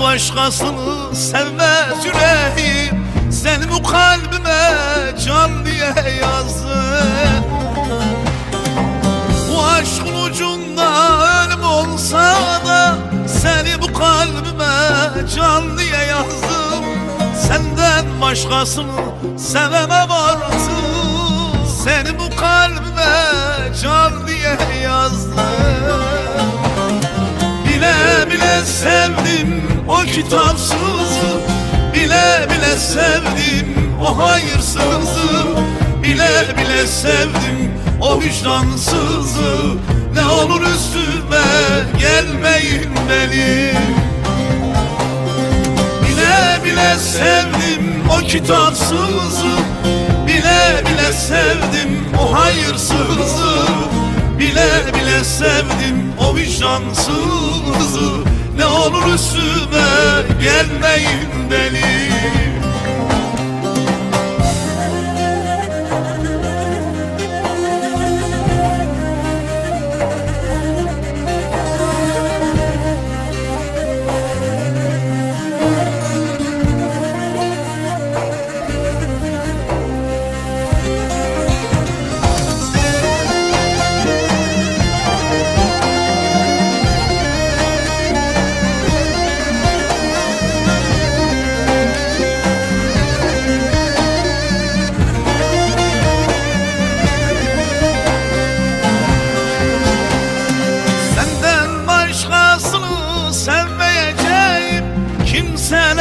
başkasını sevmez yüreğim. Seni bu kalbime can diye yazdım Bu aşkın ucunda ölüm olsa da Seni bu kalbime can diye yazdım. Senden başkasını sevemem artık sevdim o kitapsızı Bile bile sevdim o hayırsızı Bile bile sevdim o vicdansızı Ne olur üstüme gelmeyin benim. Bile bile sevdim o kitapsızı Bile bile sevdim o hayırsızı Bile bile sevdim o vicdansızı Ne olur üstüme gelmeyin benim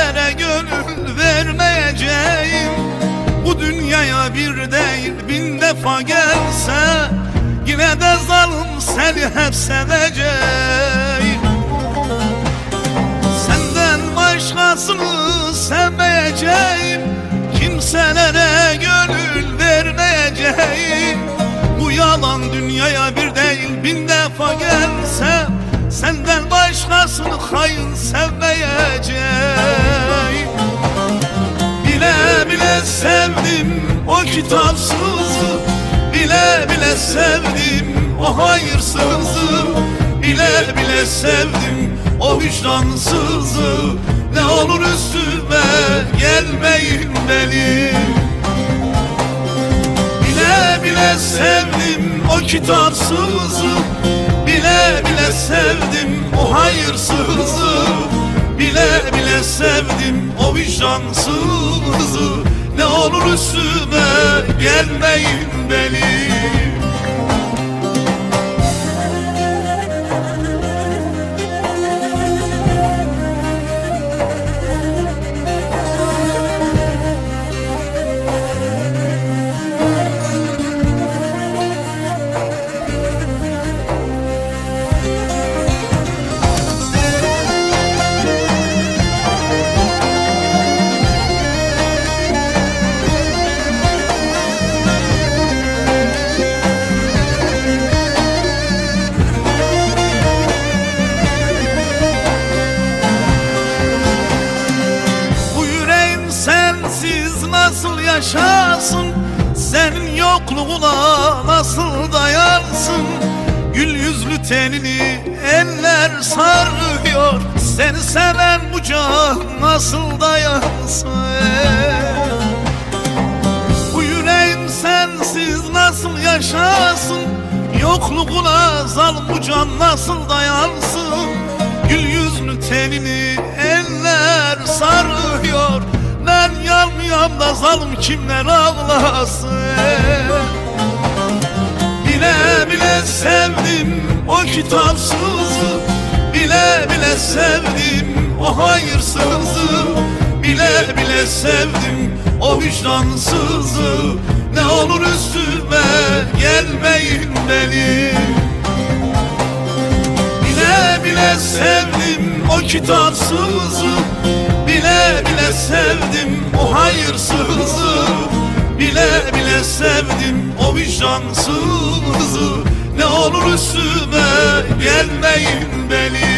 Kimselere gönül vermeyeceğim. Bu dünyaya bir değil bin defa gelse Yine de zalim seni hep seveceğim. Senden başkasını sevmeyeceğim. Kimselere gönül vermeyeceğim. Bu yalan dünyaya bir değil bin defa gelse Senden başkasını hain sevmeyeceğim. Bile bile sevdim o kitapsızı. Bile bile sevdim o hayırsızı. Bile bile sevdim o vicdansızı. Ne olur üstüme gelmeyin benim Bile bile sevdim o kitapsızı Bile bile sevdim o hayırsızı. Bile bile sevdim o vicdansızı. Ne olur üstüme gelmeyin benim nasıl yaşasın? Senin yokluğuna nasıl dayansın? Gül yüzlü tenini eller sarıyor. Seni seven bu can nasıl dayansın? Bu yüreğim sensiz nasıl yaşasın? Yokluğuna zalim bu can nasıl dayansın? Gül yüzlü tenini eller sarıyor Ben yanmıyorum da zalim kimler ağlasın? Bile bile sevdim o kitapsızı Bile bile sevdim o hayırsızı Bile bile sevdim o vicdansızı. Ne olur üstüme gelmeyin benim Bile bile sevdim o kitapsızı Bile sevdim o hayırsızı. Bile bile sevdim o vicdansızı. Ne olur üstüme gelmeyin benim